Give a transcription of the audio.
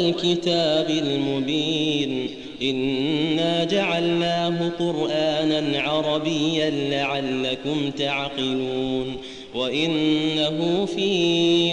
والكتاب المبين. إنا جعلناه قرآنا عربيا لعلكم تعقلون. وإنه في